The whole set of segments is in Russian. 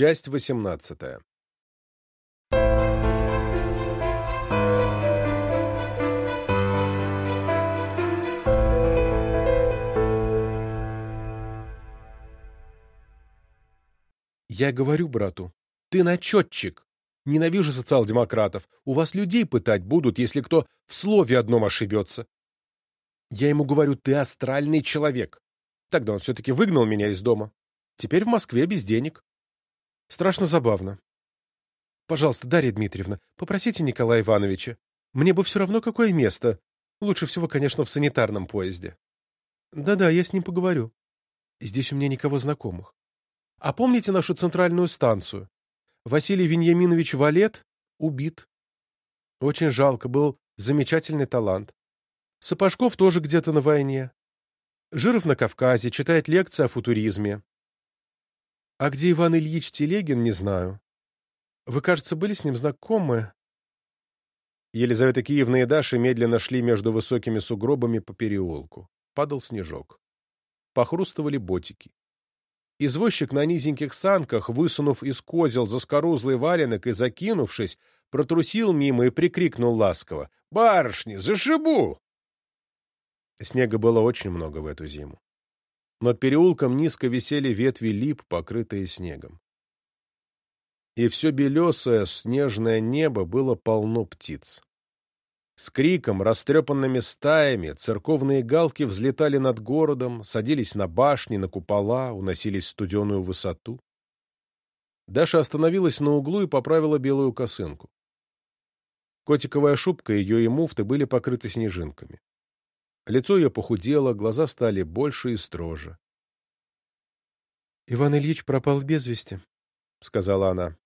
Часть восемнадцатая. Я говорю брату, ты начетчик. Ненавижу социал-демократов. У вас людей пытать будут, если кто в слове одном ошибется. Я ему говорю, ты астральный человек. Тогда он все-таки выгнал меня из дома. Теперь в Москве без денег. Страшно забавно. Пожалуйста, Дарья Дмитриевна, попросите Николая Ивановича. Мне бы все равно какое место. Лучше всего, конечно, в санитарном поезде. Да-да, я с ним поговорю. Здесь у меня никого знакомых. А помните нашу центральную станцию? Василий Веньяминович Валет убит. Очень жалко, был замечательный талант. Сапожков тоже где-то на войне. Жиров на Кавказе, читает лекции о футуризме. А где Иван Ильич Телегин, не знаю. Вы, кажется, были с ним знакомы? Елизавета Киевна и Даша медленно шли между высокими сугробами по переулку. Падал снежок. Похрустывали ботики. Извозчик на низеньких санках, высунув из козел заскорузлый валенок и закинувшись, протрусил мимо и прикрикнул ласково. «Барышни, зашибу!» Снега было очень много в эту зиму. Над переулком низко висели ветви лип, покрытые снегом. И все белесое снежное небо было полно птиц. С криком, растрепанными стаями, церковные галки взлетали над городом, садились на башни, на купола, уносились в студеную высоту. Даша остановилась на углу и поправила белую косынку. Котиковая шубка ее и муфты были покрыты снежинками. Лицо ее похудело, глаза стали больше и строже. — Иван Ильич пропал без вести, — сказала она.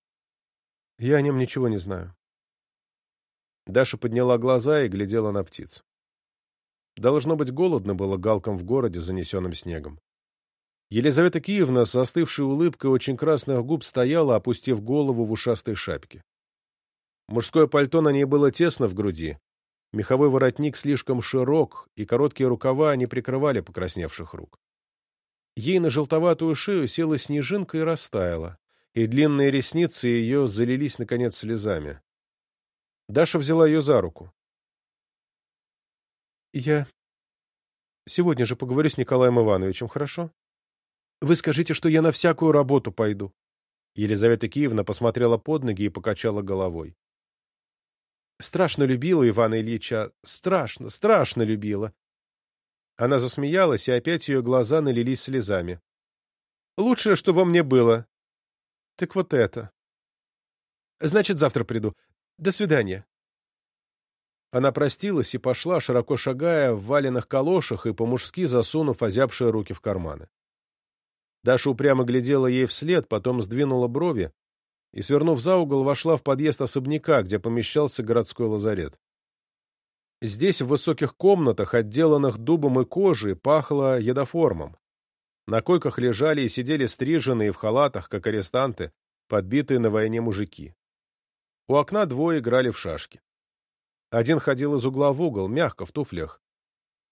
— Я о нем ничего не знаю. Даша подняла глаза и глядела на птиц. Должно быть, голодно было галкам в городе, занесенным снегом. Елизавета Киевна с застывшей улыбкой очень красных губ стояла, опустив голову в ушастой шапке. Мужское пальто на ней было тесно в груди, Меховой воротник слишком широк, и короткие рукава не прикрывали покрасневших рук. Ей на желтоватую шею села снежинка и растаяла, и длинные ресницы ее залились, наконец, слезами. Даша взяла ее за руку. «Я сегодня же поговорю с Николаем Ивановичем, хорошо? Вы скажите, что я на всякую работу пойду». Елизавета Киевна посмотрела под ноги и покачала головой. Страшно любила Ивана Ильича, страшно, страшно любила. Она засмеялась, и опять ее глаза налились слезами. Лучшее, что во мне было. Так вот это. Значит, завтра приду. До свидания. Она простилась и пошла, широко шагая, в валенных калошах и по-мужски засунув озябшие руки в карманы. Даша упрямо глядела ей вслед, потом сдвинула брови, и, свернув за угол, вошла в подъезд особняка, где помещался городской лазарет. Здесь, в высоких комнатах, отделанных дубом и кожей, пахло едоформом. На койках лежали и сидели стриженные в халатах, как арестанты, подбитые на войне мужики. У окна двое играли в шашки. Один ходил из угла в угол, мягко, в туфлях.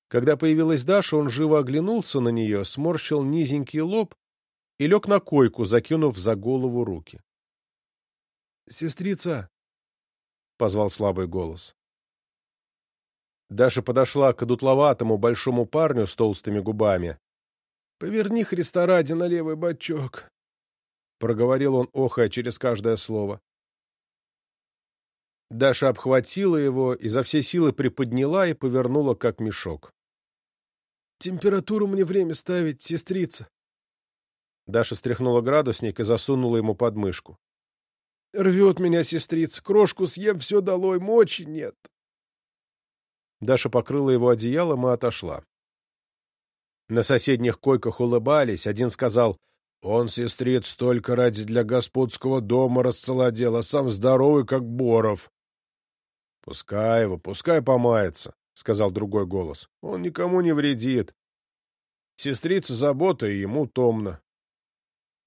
Когда появилась Даша, он живо оглянулся на нее, сморщил низенький лоб и лег на койку, закинув за голову руки. «Сестрица!» — позвал слабый голос. Даша подошла к дутловатому большому парню с толстыми губами. «Поверни Христа ради на левый бочок», — проговорил он, охая через каждое слово. Даша обхватила его, изо всей силы приподняла и повернула, как мешок. «Температуру мне время ставить, сестрица!» Даша стряхнула градусник и засунула ему под мышку. Рвет меня сестрица, крошку съем, все долой, мочи нет. Даша покрыла его одеялом и отошла. На соседних койках улыбались, один сказал, «Он, сестриц, только ради для господского дома расцелодел, а сам здоровый, как Боров». «Пускай его, пускай помается», — сказал другой голос. «Он никому не вредит. Сестрица забота, и ему томно.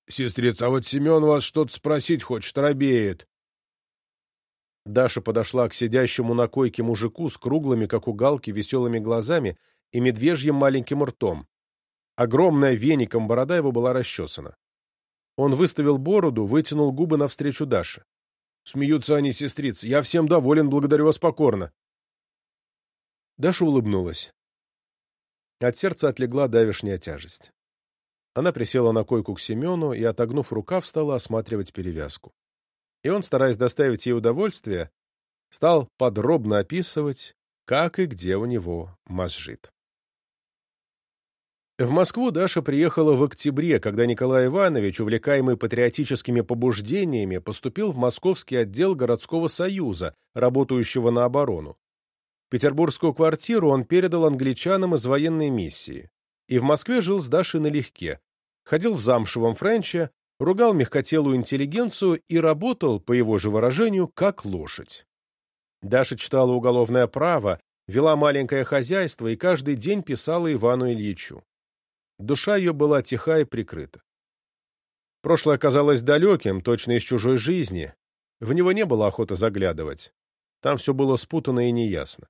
Сестрица, а вот Семен вас что-то спросить хочет, робеет. Даша подошла к сидящему на койке мужику с круглыми, как у галки, веселыми глазами и медвежьим маленьким ртом. Огромная веником борода его была расчесана. Он выставил бороду, вытянул губы навстречу Даше. Смеются они, сестрицы. Я всем доволен, благодарю вас покорно. Даша улыбнулась. От сердца отлегла давешняя тяжесть. Она присела на койку к Семену и, отогнув рукав, стала осматривать перевязку. И он, стараясь доставить ей удовольствие, стал подробно описывать, как и где у него мозжит. В Москву Даша приехала в октябре, когда Николай Иванович, увлекаемый патриотическими побуждениями, поступил в Московский отдел городского союза, работающего на оборону. Петербургскую квартиру он передал англичанам из военной миссии. И в Москве жил с Дашей налегке, ходил в замшевом френче, ругал мягкотелую интеллигенцию и работал, по его же выражению, как лошадь. Даша читала уголовное право, вела маленькое хозяйство и каждый день писала Ивану Ильичу. Душа ее была тиха и прикрыта. Прошлое казалось далеким, точно из чужой жизни. В него не было охоты заглядывать. Там все было спутано и неясно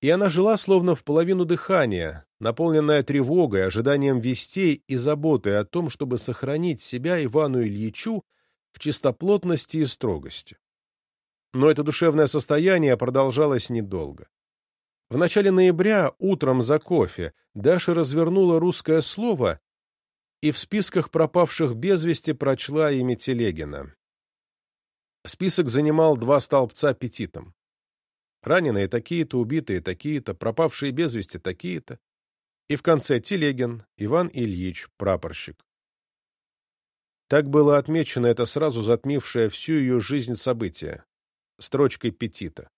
и она жила словно в половину дыхания, наполненная тревогой, ожиданием вестей и заботой о том, чтобы сохранить себя Ивану Ильичу в чистоплотности и строгости. Но это душевное состояние продолжалось недолго. В начале ноября, утром за кофе, Даша развернула русское слово и в списках пропавших без вести прочла имя Телегина. Список занимал два столбца петитом. Раненые такие-то, убитые такие-то, пропавшие без вести такие-то. И в конце Телегин, Иван Ильич, прапорщик. Так было отмечено это сразу затмившее всю ее жизнь событие, строчкой петита.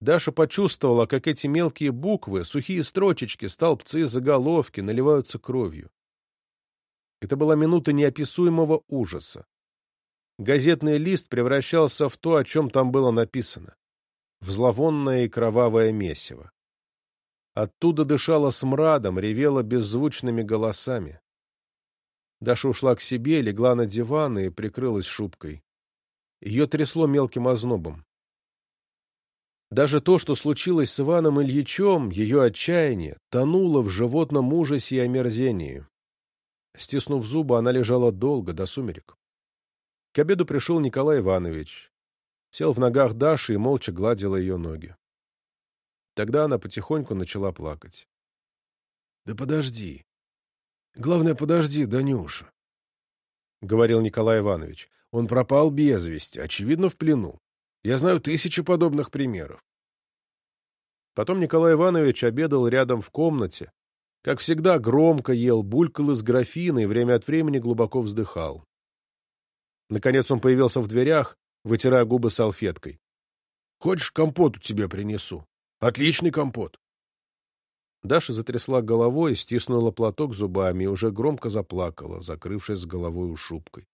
Даша почувствовала, как эти мелкие буквы, сухие строчечки, столбцы, заголовки наливаются кровью. Это была минута неописуемого ужаса. Газетный лист превращался в то, о чем там было написано в зловонное и кровавое месиво. Оттуда дышала смрадом, ревела беззвучными голосами. Даша ушла к себе, легла на диван и прикрылась шубкой. Ее трясло мелким ознобом. Даже то, что случилось с Иваном Ильичем, ее отчаяние, тонуло в животном ужасе и омерзении. Стиснув зубы, она лежала долго, до сумерек. К обеду пришел Николай Иванович сел в ногах Даши и молча гладила ее ноги. Тогда она потихоньку начала плакать. — Да подожди. Главное, подожди, Данюша, — говорил Николай Иванович. Он пропал без вести, очевидно, в плену. Я знаю тысячи подобных примеров. Потом Николай Иванович обедал рядом в комнате, как всегда громко ел, булькал из графина и время от времени глубоко вздыхал. Наконец он появился в дверях, вытирая губы салфеткой. «Хочешь, компот у тебя принесу? Отличный компот!» Даша затрясла головой, стиснула платок зубами и уже громко заплакала, закрывшись с головой шубкой.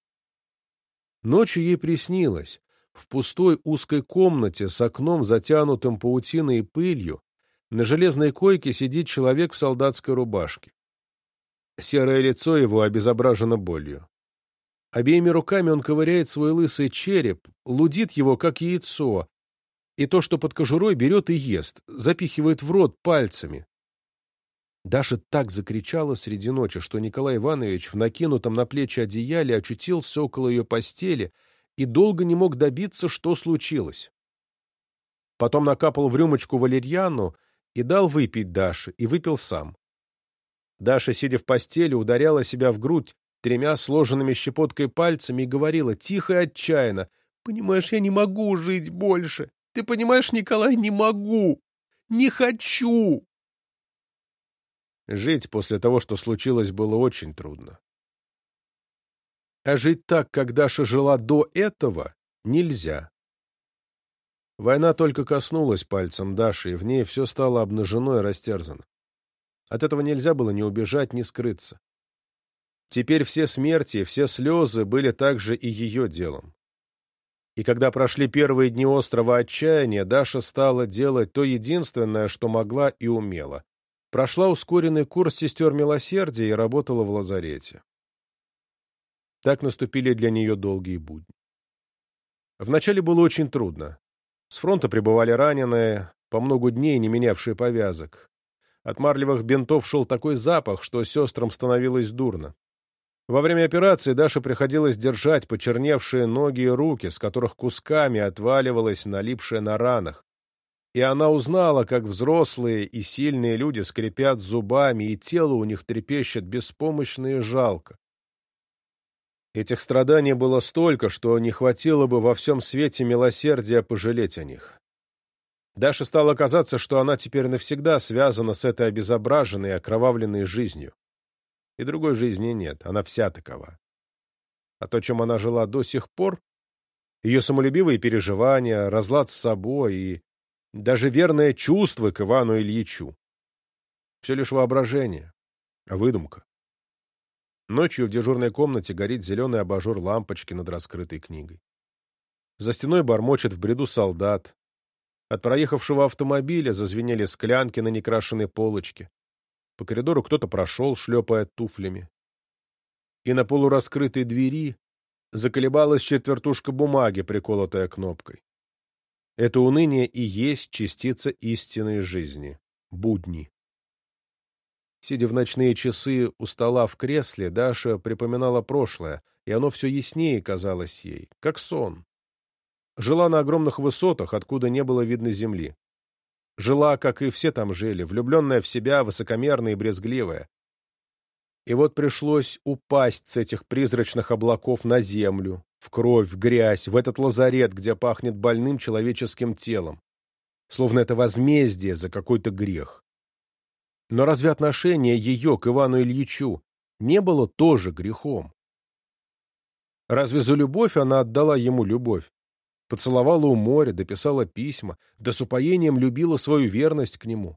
Ночью ей приснилось. В пустой узкой комнате с окном, затянутым паутиной и пылью, на железной койке сидит человек в солдатской рубашке. Серое лицо его обезображено болью. Обеими руками он ковыряет свой лысый череп, лудит его, как яйцо, и то, что под кожурой, берет и ест, запихивает в рот пальцами. Даша так закричала среди ночи, что Николай Иванович в накинутом на плечи одеяле очутился около ее постели и долго не мог добиться, что случилось. Потом накапал в рюмочку валерьяну и дал выпить Даше, и выпил сам. Даша, сидя в постели, ударяла себя в грудь тремя сложенными щепоткой пальцами и говорила тихо и отчаянно. «Понимаешь, я не могу жить больше. Ты понимаешь, Николай, не могу. Не хочу!» Жить после того, что случилось, было очень трудно. А жить так, как Даша жила до этого, нельзя. Война только коснулась пальцем Даши, и в ней все стало обнажено и растерзано. От этого нельзя было ни убежать, ни скрыться. Теперь все смерти, все слезы были также и ее делом. И когда прошли первые дни острого отчаяния, Даша стала делать то единственное, что могла и умела. Прошла ускоренный курс сестер милосердия и работала в лазарете. Так наступили для нее долгие будни. Вначале было очень трудно. С фронта прибывали раненые, по много дней не менявшие повязок. От марлевых бинтов шел такой запах, что сестрам становилось дурно. Во время операции Даше приходилось держать почерневшие ноги и руки, с которых кусками отваливалась налипшая на ранах. И она узнала, как взрослые и сильные люди скрипят зубами, и тело у них трепещет беспомощно и жалко. Этих страданий было столько, что не хватило бы во всем свете милосердия пожалеть о них. Даше стало казаться, что она теперь навсегда связана с этой обезображенной, окровавленной жизнью. И другой жизни нет, она вся такова. А то, чем она жила до сих пор, ее самолюбивые переживания, разлад с собой и даже верное чувство к Ивану Ильичу. Все лишь воображение, выдумка. Ночью в дежурной комнате горит зеленый абажур лампочки над раскрытой книгой. За стеной бормочет в бреду солдат. От проехавшего автомобиля зазвенели склянки на некрашенной полочке. По коридору кто-то прошел, шлепая туфлями. И на полураскрытой двери заколебалась четвертушка бумаги, приколотая кнопкой. Это уныние и есть частица истинной жизни. Будни. Сидя в ночные часы у стола в кресле, Даша припоминала прошлое, и оно все яснее казалось ей, как сон. Жила на огромных высотах, откуда не было видно земли. Жила, как и все там жили, влюбленная в себя, высокомерная и брезгливая. И вот пришлось упасть с этих призрачных облаков на землю, в кровь, в грязь, в этот лазарет, где пахнет больным человеческим телом. Словно это возмездие за какой-то грех. Но разве отношение ее к Ивану Ильичу не было тоже грехом? Разве за любовь она отдала ему любовь? Поцеловала у моря, дописала письма, да с упоением любила свою верность к нему.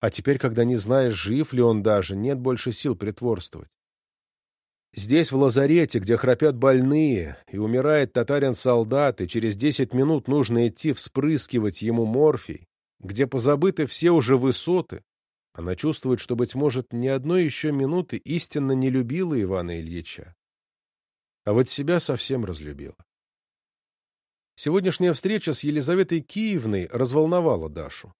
А теперь, когда не знаешь, жив ли он даже, нет больше сил притворствовать. Здесь, в лазарете, где храпят больные, и умирает татарин-солдат, и через десять минут нужно идти вспрыскивать ему морфий, где позабыты все уже высоты, она чувствует, что, быть может, ни одной еще минуты истинно не любила Ивана Ильича. А вот себя совсем разлюбила. Сегодняшняя встреча с Елизаветой Киевной разволновала Дашу.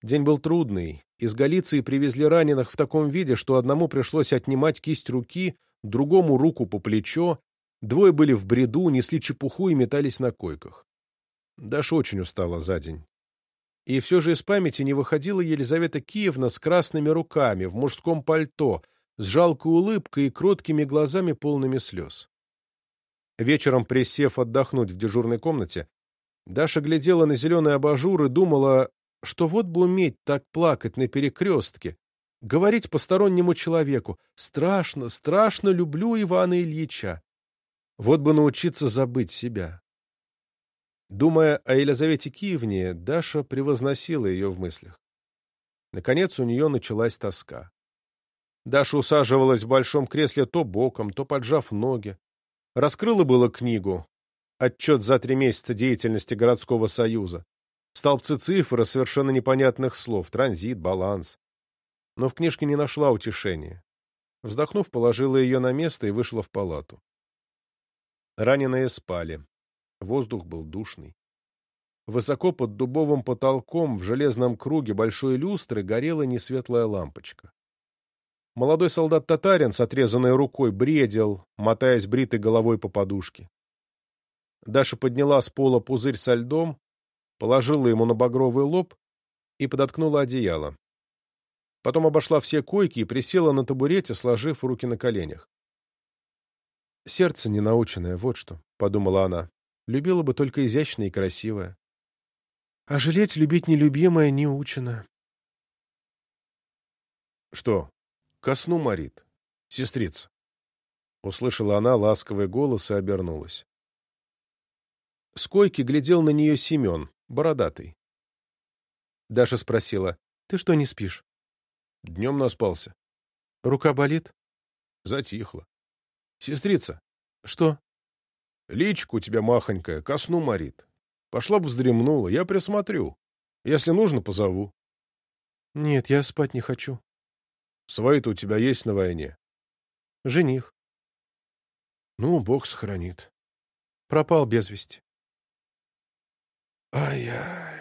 День был трудный. Из Галиции привезли раненых в таком виде, что одному пришлось отнимать кисть руки, другому руку по плечо, двое были в бреду, несли чепуху и метались на койках. Даша очень устала за день. И все же из памяти не выходила Елизавета Киевна с красными руками, в мужском пальто, с жалкой улыбкой и кроткими глазами, полными слез. Вечером, присев отдохнуть в дежурной комнате, Даша глядела на зеленый абажур и думала, что вот бы уметь так плакать на перекрестке, говорить постороннему человеку «Страшно, страшно люблю Ивана Ильича». Вот бы научиться забыть себя. Думая о Елизавете Киевне, Даша превозносила ее в мыслях. Наконец у нее началась тоска. Даша усаживалась в большом кресле то боком, то поджав ноги, Раскрыла было книгу. Отчет за три месяца деятельности городского союза. Столбцы цифр совершенно непонятных слов. Транзит, баланс. Но в книжке не нашла утешения. Вздохнув, положила ее на место и вышла в палату. Раненые спали. Воздух был душный. Высоко под дубовым потолком в железном круге большой люстры горела несветлая лампочка. Молодой солдат-татарин с отрезанной рукой бредил, мотаясь бритой головой по подушке. Даша подняла с пола пузырь со льдом, положила ему на багровый лоб и подоткнула одеяло. Потом обошла все койки и присела на табурете, сложив руки на коленях. «Сердце ненаученное, вот что», — подумала она. «Любила бы только изящное и красивое. А жалеть любить нелюбимое не учено». «Что, Ко сну морит. Сестрица. Услышала она ласковый голос и обернулась. С койки глядел на нее Семен, бородатый. Даша спросила, «Ты что, не спишь?» Днем наспался. «Рука болит?» Затихла. «Сестрица». «Что?» «Личка у тебя махонькая, ко сну морит. Пошла бы вздремнула, я присмотрю. Если нужно, позову». «Нет, я спать не хочу». Свои-то у тебя есть на войне? Жених. Ну, бог сохранит. Пропал без вести. Ай-яй.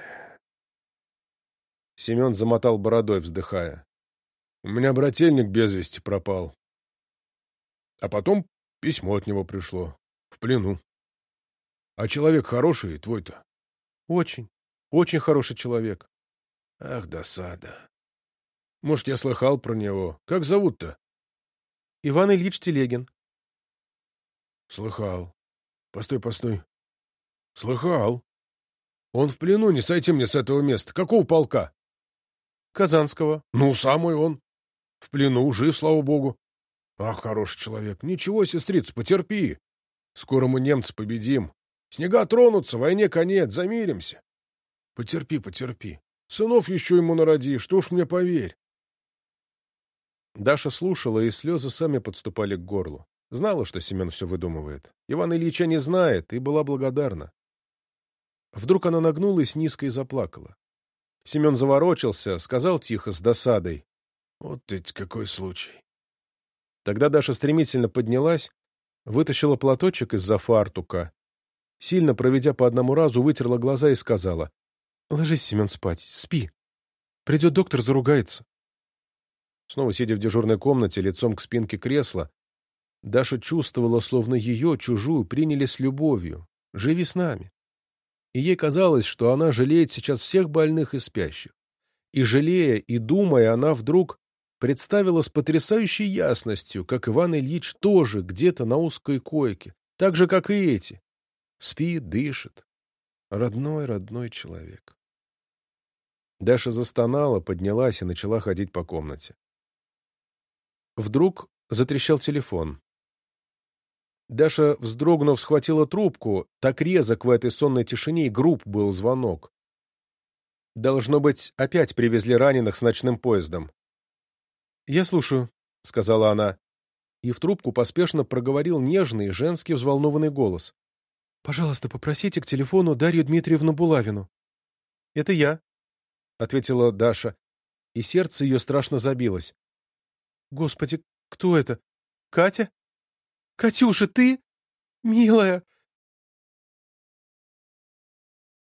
Семен замотал бородой, вздыхая. У меня брательник без вести пропал. А потом письмо от него пришло. В плену. А человек хороший твой-то? Очень, очень хороший человек. Ах, досада. Может, я слыхал про него. Как зовут-то? Иван Ильич Телегин. Слыхал. Постой, постой. Слыхал. Он в плену, не сойти мне с этого места. Какого полка? Казанского. Ну, самый он. В плену, жив, слава богу. Ах, хороший человек. Ничего, сестрица, потерпи. Скоро мы немца победим. Снега тронутся, войне конец, замиримся. Потерпи, потерпи. Сынов еще ему народи, что уж мне поверь. Даша слушала, и слезы сами подступали к горлу. Знала, что Семен все выдумывает. Иван Ильича не знает, и была благодарна. Вдруг она нагнулась низко и заплакала. Семен заворочился, сказал тихо, с досадой. Вот ведь какой случай. Тогда Даша стремительно поднялась, вытащила платочек из-за фартука, сильно проведя по одному разу, вытерла глаза и сказала. — Ложись, Семен, спать, спи. Придет доктор, заругается. Снова сидя в дежурной комнате, лицом к спинке кресла, Даша чувствовала, словно ее, чужую, приняли с любовью. «Живи с нами». И ей казалось, что она жалеет сейчас всех больных и спящих. И жалея, и думая, она вдруг представила с потрясающей ясностью, как Иван Ильич тоже где-то на узкой койке, так же, как и эти. Спит, дышит. Родной, родной человек. Даша застонала, поднялась и начала ходить по комнате. Вдруг затрещал телефон. Даша, вздрогнув, схватила трубку. Так резок в этой сонной тишине и груб был звонок. Должно быть, опять привезли раненых с ночным поездом. «Я слушаю», — сказала она. И в трубку поспешно проговорил нежный, женский взволнованный голос. «Пожалуйста, попросите к телефону Дарью Дмитриевну Булавину». «Это я», — ответила Даша, и сердце ее страшно забилось. Господи, кто это? Катя? Катюша, ты? Милая,